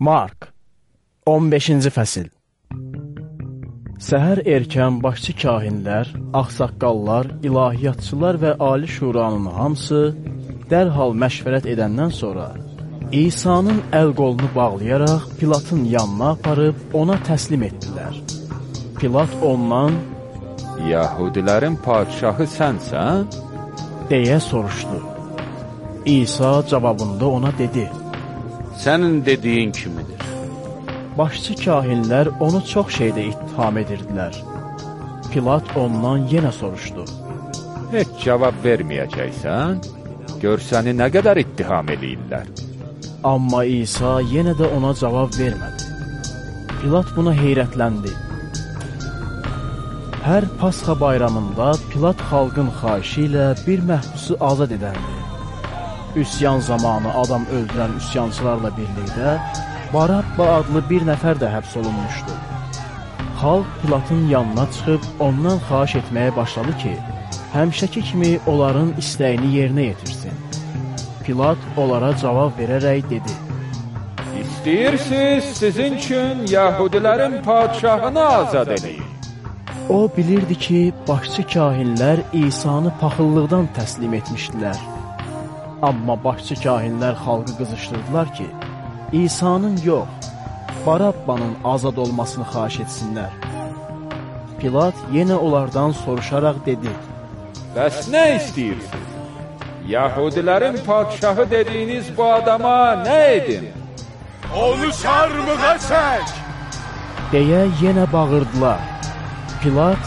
Mark 15-ci fəsil Səhər erkən başçı kahinlər, axsaqqallar, ilahiyyatçılar və ali şuranın hamısı dərhal məşvərət edəndən sonra İsa'nın əl-qolunu bağlayaraq Pilatın yanına aparıb ona təslim etdilər. Pilat ondan Yahudilərin padişahı sənsən? deyə soruşdu. İsa cavabında ona dedi. Sənin dediyin kimidir. Başçı kahinlər onu çox şeydə ittiham edirdilər. Pilat ondan yenə soruşdu. Heç cavab verməyəcəksən? Gör səni nə qədər ittiham eləyirlər. Amma İsa yenə də ona cavab vermədi. Pilat buna heyrətləndi. Hər Pasxa bayramında Pilat xalqın xahişi ilə bir məhbusu azad edərdi. Üsyan zamanı adam öldürən üsyançılarla birlikdə Barabba adlı bir nəfər də həbs olunmuşdu. Xalq Pilatın yanına çıxıb ondan xahiş etməyə başladı ki, həmişəki kimi onların istəyini yerinə yetirsin. Pilat onlara cavab verərək dedi. İstəyirsiniz sizin üçün Yahudilərin padişahını azad edin. O bilirdi ki, başçı kahinlər İsa'nı paxıllıqdan təslim etmişdilər. Amma başçı kahinlər xalqı qızışdırdılar ki, İsa'nın yox, Barabbanın azad olmasını xahiş etsinlər. Pilat yenə onlardan soruşaraq dedi, Bəs nə istəyirsiniz? Yahudilərin padişahı dediyiniz bu adama nə edin? Onu çarmığa çək! deyə yenə bağırdılar. Pilat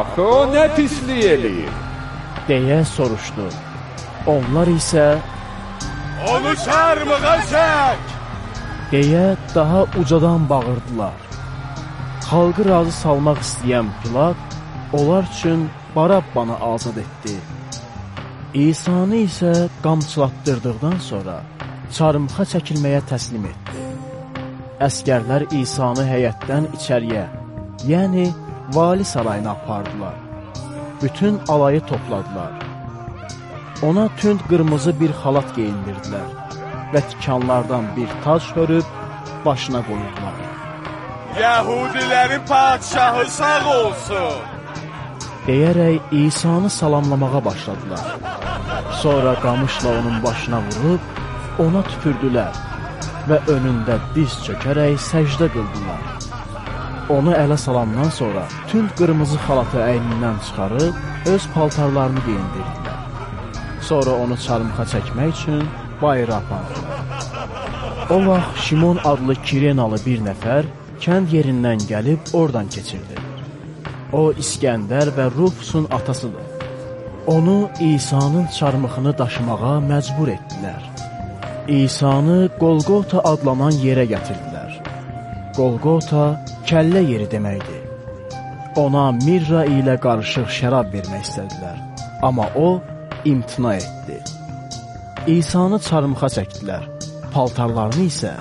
Axı o nə pislik eləyir? deyə soruşdu. Onlar isə Onu çarmığa çək! deyə daha ucadan bağırdılar. Xalqı razı salmaq istəyən Pilat onlar üçün Barabbanı azad etdi. İsa'nı isə qamçılatdırdıqdan sonra çarmıxa çəkilməyə təslim etdi. Əskərlər İsa'nı həyətdən içəriyə, yəni vali sarayına apardılar. Bütün alayı topladılar. Ona tünd qırmızı bir xalat geyindirdilər və tikanlardan bir tac hörüb başına qoyurdular. Yahudilərin padişahı sağ olsun! deyərək İsa'nı salamlamağa başladılar. Sonra qamışla onun başına vurub, ona tüpürdülər və önündə diz çökərək səcdə qıldılar. Onu ələ salandan sonra tünd qırmızı xalatı əynindən çıxarıb, öz paltarlarını geyindirdilər. Sonra onu çarmıxa çəkmək üçün bayıra apardılar. O vaxt Şimon adlı Kirenalı bir nəfər kənd yerindən gəlib oradan keçirdi. O İskəndər və Rufusun atasıdır. Onu İsa'nın çarmıxını daşımağa məcbur etdilər. İsa'nı Golgota adlanan yerə gətirdilər. Golgota kəllə yeri deməkdir. Ona mirra ilə qarışıq şərab vermək istədilər. Amma o imtina etdi. İsa'nı çarmıxa çəkdilər. Paltarlarını isə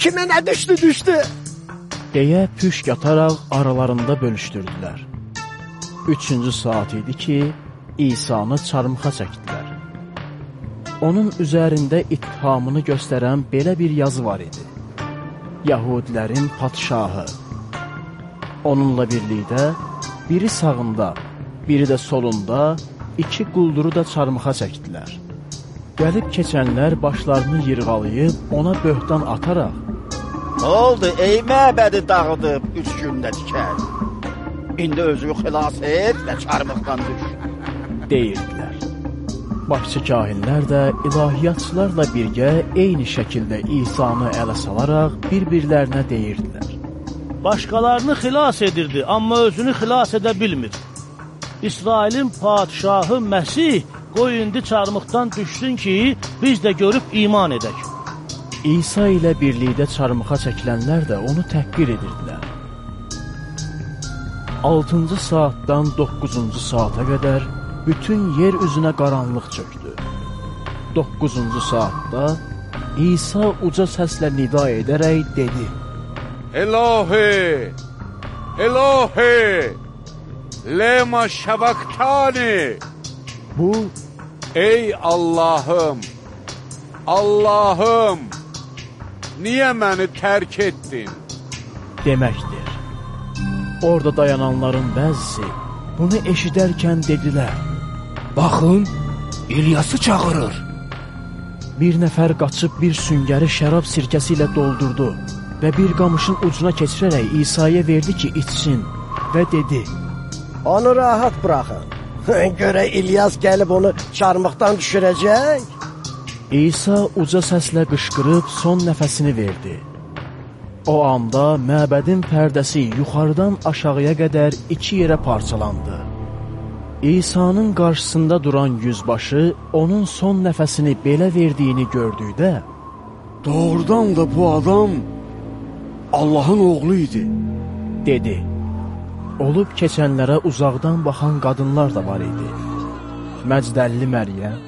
Kimə nə düşdü düşdü? deyə püşk ataraq aralarında bölüşdürdülər. Üçüncü saat idi ki, İsa'nı çarmıxa çəkdilər. Onun üzərində ittihamını göstərən belə bir yazı var idi. Yahudilərin padşahı. Onunla birlikdə biri sağında, biri də solunda iki qulduru da çarmıxa çəkdilər. Gəlib keçənlər başlarını yırğalayıb ona böhtan ataraq Nə oldu ey məbədi dağıdıb üç gündə tikər? İndi özünü xilas et və çarmıqdan düş. deyirdilər. Başçı kahinlər də ilahiyyatçılarla birgə eyni şəkildə İsa'nı ələ salaraq bir-birlərinə deyirdilər. Başqalarını xilas edirdi, amma özünü xilas edə bilmir. İsrailin padişahı Məsih qoy indi çarmıqdan düşsün ki, biz də görüb iman edək. İsa ilə birlikdə çarmıxa çəkilənlər də onu təhqir edirdilər. 6-cı saatdan 9-cu saata qədər bütün yer üzünə qaranlıq çökdü. 9-cu saatda İsa uca səslə nida edərək dedi: Elohi! Elohi! Lema şavaktani! Bu Ey Allahım! Allahım! Niyə məni tərk etdin? deməkdir. Orada dayananların bəzisi bunu eşidərkən dedilər. Baxın, İlyası çağırır. Bir nəfər qaçıb bir süngəri şərab sirkəsi ilə doldurdu və bir qamışın ucuna keçirərək İsa'ya verdi ki, içsin və dedi. Onu rahat bırakın. Göre İlyas gelip onu çarmıktan düşürecek. İsa uca səslə qışqırıb son nəfəsini verdi. O anda məbədin pərdəsi yuxarıdan aşağıya qədər iki yerə parçalandı. İsa'nın qarşısında duran yüzbaşı onun son nəfəsini belə verdiyini gördükdə Doğrudan da bu adam Allahın oğlu idi. dedi. Olub keçənlərə uzaqdan baxan qadınlar da var idi. Məcdəlli Məryəm,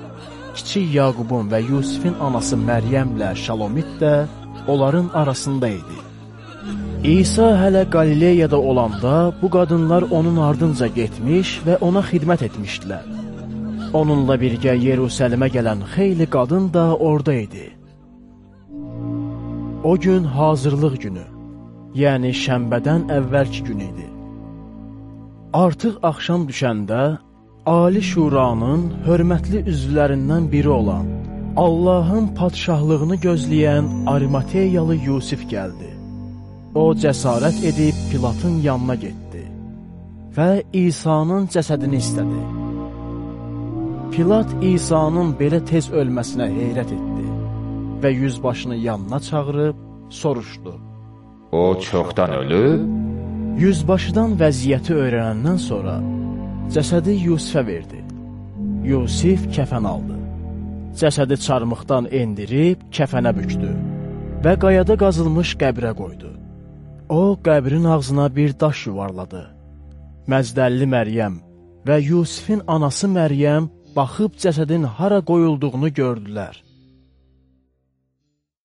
kiçik Yaqubun və Yusifin anası Məryəmlə Şalomit də onların arasında idi. İsa hələ Qalileyada olanda bu qadınlar onun ardınca getmiş və ona xidmət etmişdilər. Onunla birgə Yerusəlimə gələn xeyli qadın da orada idi. O gün hazırlıq günü, yəni şənbədən əvvəlki gün idi. Artıq axşam düşəndə Ali Şuranın hörmətli üzvlərindən biri olan Allahın padşahlığını gözləyən Arimateyalı Yusif gəldi. O cəsarət edib Pilatın yanına getdi və İsa'nın cəsədini istədi. Pilat İsa'nın belə tez ölməsinə heyrət etdi və yüzbaşını yanına çağırıb soruşdu. O çoxdan ölüb? Yüzbaşıdan vəziyyəti öyrənəndən sonra cəsədi Yusifə verdi. Yusif kəfən aldı. Cəsədi çarmıqdan endirib kəfənə bükdü və qayada qazılmış qəbrə qoydu. O, qəbrin ağzına bir daş yuvarladı. Məzdəlli Məryəm və Yusifin anası Məryəm baxıb cəsədin hara qoyulduğunu gördülər.